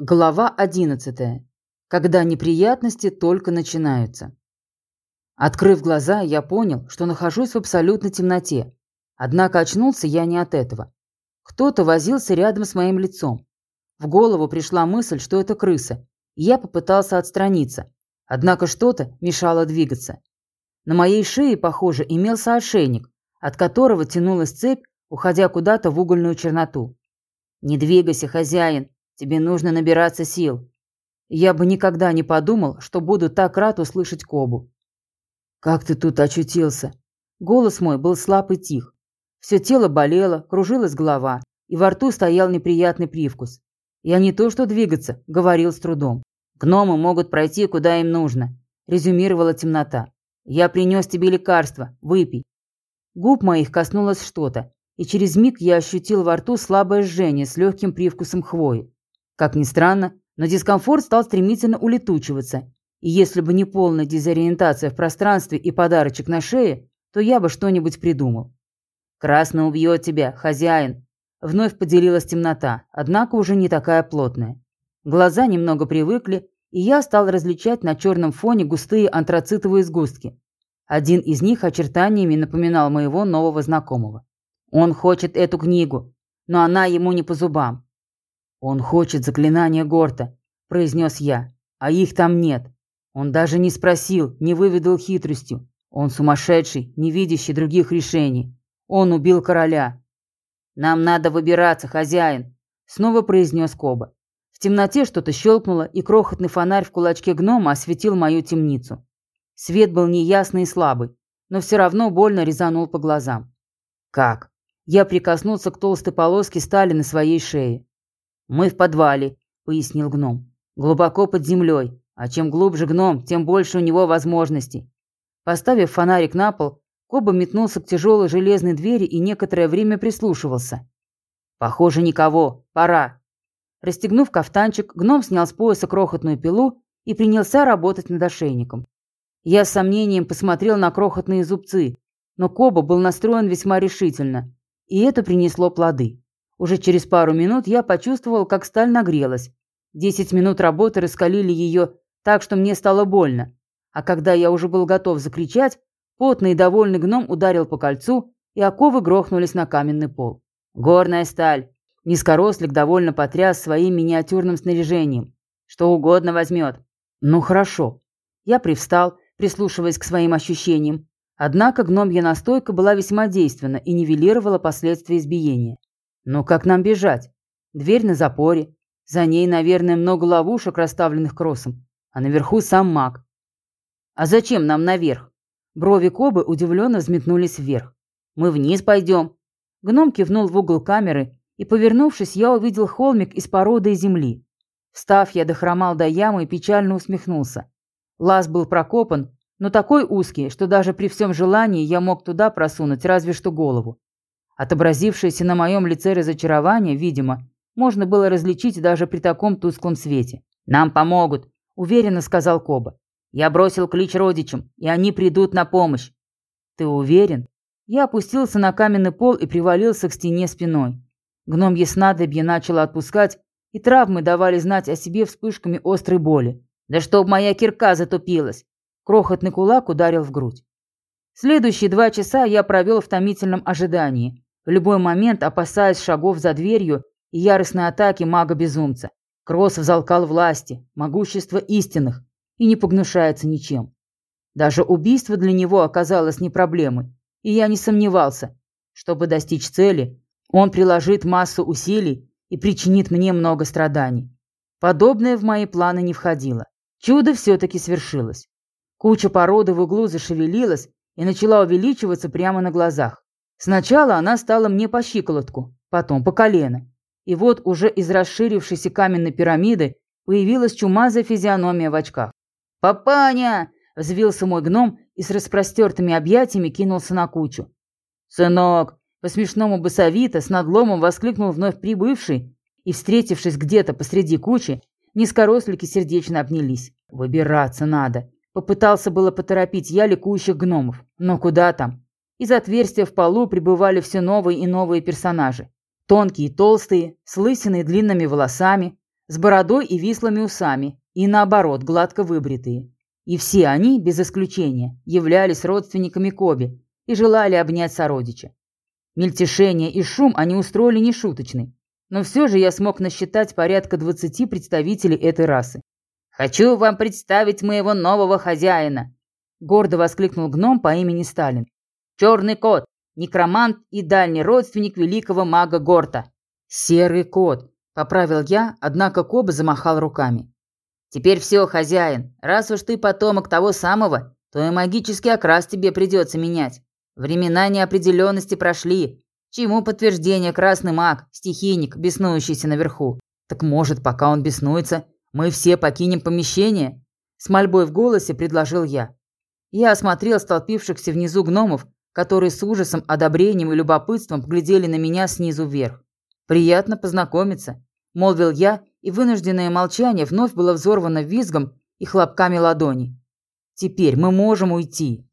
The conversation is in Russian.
Глава 11. Когда неприятности только начинаются. Открыв глаза, я понял, что нахожусь в абсолютной темноте. Однако очнулся я не от этого. Кто-то возился рядом с моим лицом. В голову пришла мысль, что это крыса, я попытался отстраниться. Однако что-то мешало двигаться. На моей шее, похоже, имелся ошейник, от которого тянулась цепь, уходя куда-то в угольную черноту. «Не двигайся, хозяин!» Тебе нужно набираться сил. Я бы никогда не подумал, что буду так рад услышать Кобу. Как ты тут очутился? Голос мой был слаб и тих. Все тело болело, кружилась голова, и во рту стоял неприятный привкус. Я не то что двигаться, говорил с трудом. Гномы могут пройти, куда им нужно, резюмировала темнота. Я принес тебе лекарство, выпей. Губ моих коснулось что-то, и через миг я ощутил во рту слабое жжение с легким привкусом хвои. Как ни странно, но дискомфорт стал стремительно улетучиваться, и если бы не полная дезориентация в пространстве и подарочек на шее, то я бы что-нибудь придумал. «Красно убьет тебя, хозяин!» Вновь поделилась темнота, однако уже не такая плотная. Глаза немного привыкли, и я стал различать на черном фоне густые антрацитовые сгустки. Один из них очертаниями напоминал моего нового знакомого. Он хочет эту книгу, но она ему не по зубам. «Он хочет заклинания Горта», – произнес я, – «а их там нет. Он даже не спросил, не выведал хитростью. Он сумасшедший, не видящий других решений. Он убил короля». «Нам надо выбираться, хозяин», – снова произнес Коба. В темноте что-то щелкнуло, и крохотный фонарь в кулачке гнома осветил мою темницу. Свет был неясный и слабый, но все равно больно резанул по глазам. «Как?» Я прикоснулся к толстой полоске стали на своей шее. «Мы в подвале», — пояснил гном. «Глубоко под землей, а чем глубже гном, тем больше у него возможностей». Поставив фонарик на пол, Коба метнулся к тяжелой железной двери и некоторое время прислушивался. «Похоже, никого. Пора». Расстегнув кафтанчик, гном снял с пояса крохотную пилу и принялся работать над ошейником. Я с сомнением посмотрел на крохотные зубцы, но Коба был настроен весьма решительно, и это принесло плоды. Уже через пару минут я почувствовал, как сталь нагрелась. Десять минут работы раскалили ее так, что мне стало больно. А когда я уже был готов закричать, потный и довольный гном ударил по кольцу, и оковы грохнулись на каменный пол. «Горная сталь!» Низкорослик довольно потряс своим миниатюрным снаряжением. «Что угодно возьмет». «Ну хорошо». Я привстал, прислушиваясь к своим ощущениям. Однако гномья настойка была весьма действенна и нивелировала последствия избиения. Но как нам бежать? Дверь на запоре. За ней, наверное, много ловушек, расставленных кроссом. А наверху сам маг. А зачем нам наверх? Брови Кобы удивленно взметнулись вверх. Мы вниз пойдем. Гном кивнул в угол камеры, и, повернувшись, я увидел холмик из породы земли. Встав, я дохромал до ямы и печально усмехнулся. Лаз был прокопан, но такой узкий, что даже при всем желании я мог туда просунуть разве что голову. Отобразившееся на моем лице разочарование, видимо, можно было различить даже при таком тусклом свете. «Нам помогут», – уверенно сказал Коба. «Я бросил клич родичам, и они придут на помощь». «Ты уверен?» Я опустился на каменный пол и привалился к стене спиной. Гномье снадобье начало отпускать, и травмы давали знать о себе вспышками острой боли. «Да чтоб моя кирка затупилась!» Крохотный кулак ударил в грудь. Следующие два часа я провел в томительном ожидании, в любой момент опасаясь шагов за дверью и яростной атаки мага-безумца. Кросс взалкал власти, могущество истинных и не погнушается ничем. Даже убийство для него оказалось не проблемой, и я не сомневался, чтобы достичь цели, он приложит массу усилий и причинит мне много страданий. Подобное в мои планы не входило. Чудо все-таки свершилось. Куча породы в углу зашевелилась и начала увеличиваться прямо на глазах. Сначала она стала мне по щиколотку, потом по колено. И вот уже из расширившейся каменной пирамиды появилась чумазая физиономия в очках. «Папаня!» – взвился мой гном и с распростертыми объятиями кинулся на кучу. «Сынок!» – по-смешному басовито с надломом воскликнул вновь прибывший, и, встретившись где-то посреди кучи, низкорослики сердечно обнялись. «Выбираться надо!» Попытался было поторопить я ликующих гномов, но куда там? Из отверстия в полу прибывали все новые и новые персонажи. Тонкие и толстые, с лысиной длинными волосами, с бородой и вислыми усами, и наоборот, гладко выбритые. И все они, без исключения, являлись родственниками Коби и желали обнять сородича. Мельтешение и шум они устроили нешуточный, но все же я смог насчитать порядка 20 представителей этой расы. «Хочу вам представить моего нового хозяина!» Гордо воскликнул гном по имени Сталин. «Черный кот, некромант и дальний родственник великого мага Горта». «Серый кот», — поправил я, однако Коба замахал руками. «Теперь все, хозяин. Раз уж ты потомок того самого, то и магический окрас тебе придется менять. Времена неопределенности прошли. Чему подтверждение красный маг, стихийник, беснующийся наверху? Так может, пока он беснуется, мы все покинем помещение? С мольбой в голосе предложил я. Я осмотрел столпившихся внизу гномов, которые с ужасом, одобрением и любопытством глядели на меня снизу вверх. «Приятно познакомиться», – молвил я, и вынужденное молчание вновь было взорвано визгом и хлопками ладони. «Теперь мы можем уйти».